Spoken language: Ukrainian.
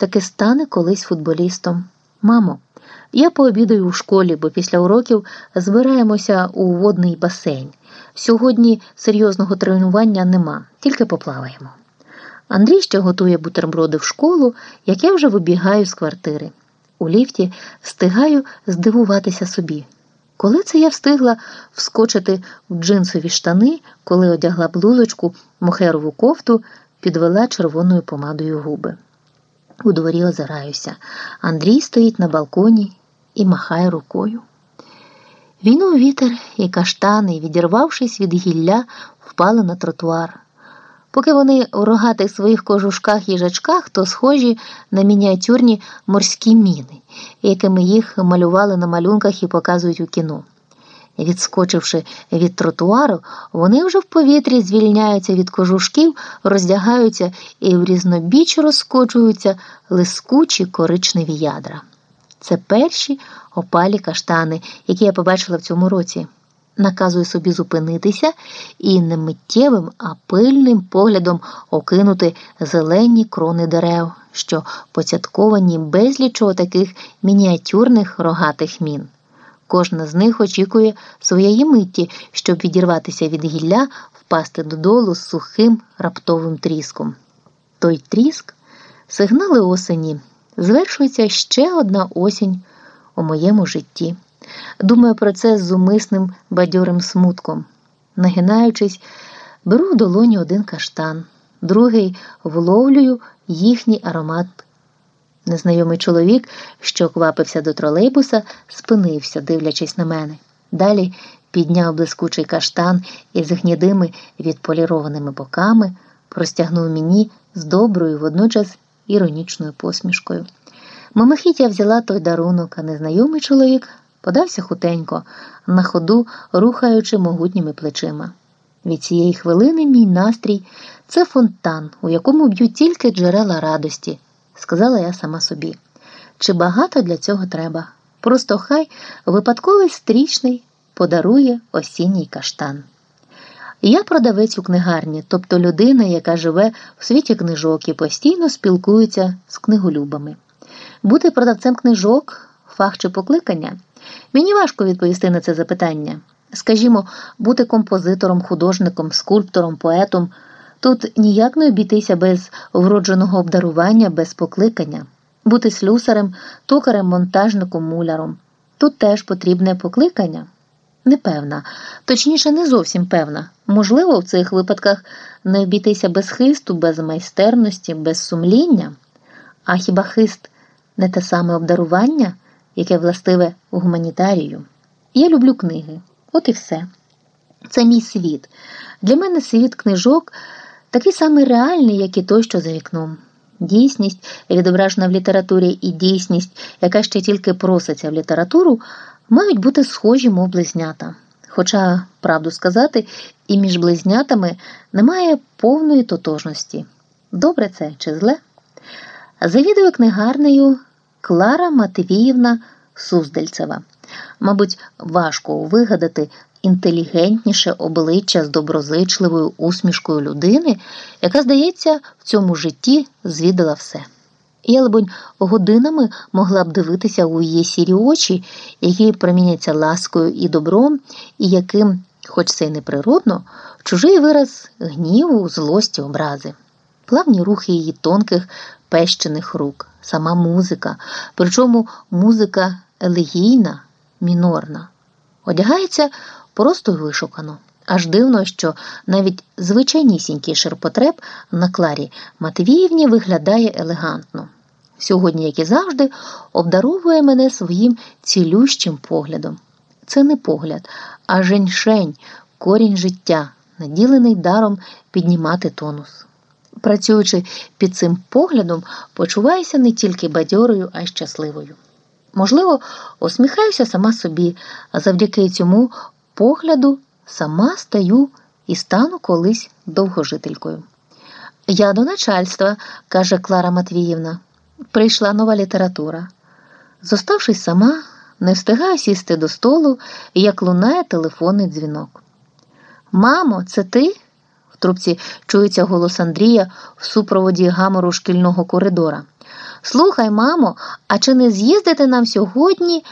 таки стане колись футболістом. Мамо, я пообідаю у школі, бо після уроків збираємося у водний басейн. Сьогодні серйозного тренування нема, тільки поплаваємо. Андрій ще готує бутерброди в школу, як я вже вибігаю з квартири. У ліфті встигаю здивуватися собі. Коли це я встигла вскочити в джинсові штани, коли одягла блузочку, мохерову кофту, підвела червоною помадою губи. У дворі озираюся. Андрій стоїть на балконі і махає рукою. Війнув вітер і каштани, відірвавшись від гілля, впали на тротуар. Поки вони у рогатих своїх кожушках їжачках, то схожі на мініатюрні морські міни, якими їх малювали на малюнках і показують у кіно. Відскочивши від тротуару, вони вже в повітрі звільняються від кожушків, роздягаються і в різнобіч розскочуються лискучі коричневі ядра. Це перші опалі каштани, які я побачила в цьому році. Наказую собі зупинитися і не миттєвим, а пильним поглядом окинути зелені крони дерев, що поцятковані безлічо таких мініатюрних рогатих мін. Кожна з них очікує своєї митті, щоб відірватися від гілля, впасти додолу з сухим раптовим тріском. Той тріск сигнали осені. Звершується ще одна осінь у моєму житті. Думаю про це з умисним бадьорим смутком. Нагинаючись, беру в долоні один каштан, другий вловлюю їхній аромат. Незнайомий чоловік, що квапився до тролейбуса, спинився, дивлячись на мене. Далі підняв блискучий каштан із гнідими відполірованими боками, простягнув мені з доброю, водночас іронічною посмішкою. Мимохідь я взяла той дарунок, а незнайомий чоловік подався хутенько, на ходу рухаючи могутніми плечима. Від цієї хвилини мій настрій це фонтан, у якому б'ють тільки джерела радості, сказала я сама собі. Чи багато для цього треба? Просто хай випадковий стрічний подарує осінній каштан. Я продавець у книгарні, тобто людина, яка живе в світі книжок і постійно спілкується з книголюбами. Бути продавцем книжок фах чи покликання. Мені важко відповісти на це запитання. Скажімо, бути композитором, художником, скульптором, поетом тут ніяк не обійтися без вродженого обдарування, без покликання, бути слюсарем, токарем, монтажником, муляром. Тут теж потрібне покликання. Непевна, точніше, не зовсім певна. Можливо, в цих випадках не обійтися без хисту, без майстерності, без сумління. А хіба хист не те саме обдарування, яке властиве гуманітарію? Я люблю книги, от і все. Це мій світ. Для мене світ книжок такий самий реальний, як і той, що за вікном. Дійсність, відображена в літературі, і дійсність, яка ще тільки проситься в літературу мають бути схожі, мов близнята. Хоча, правду сказати, і між близнятами немає повної тотожності. Добре це чи зле? Завідує книгарнею Клара Матвіївна Суздальцева. Мабуть, важко вигадати інтелігентніше обличчя з доброзичливою усмішкою людини, яка, здається, в цьому житті звідала все. Я, либонь, годинами могла б дивитися у її сірі очі, які проміняться ласкою і добром, і яким, хоч це й неприродно, чужий вираз гніву, злості, образи, плавні рухи її тонких пещених рук, сама музика, причому музика елегійна, мінорна, одягається просто й вишукано. Аж дивно, що навіть звичайнісінький ширпотреб на Кларі Матвіївні виглядає елегантно. Сьогодні, як і завжди, обдаровує мене своїм цілющим поглядом. Це не погляд, а женьшень, корінь життя, наділений даром піднімати тонус. Працюючи під цим поглядом, почуваюся не тільки бадьорою, а й щасливою. Можливо, усміхаюся сама собі, а завдяки цьому погляду сама стаю і стану колись довгожителькою. Я до начальства, каже Клара Матвіївна, прийшла нова література. Зоставшись сама, не встигаю сісти до столу, як лунає телефонний дзвінок. Мамо, це ти? В трубці чується голос Андрія в супроводі гамору шкільного коридора. Слухай, мамо, а чи не з'їздити нам сьогодні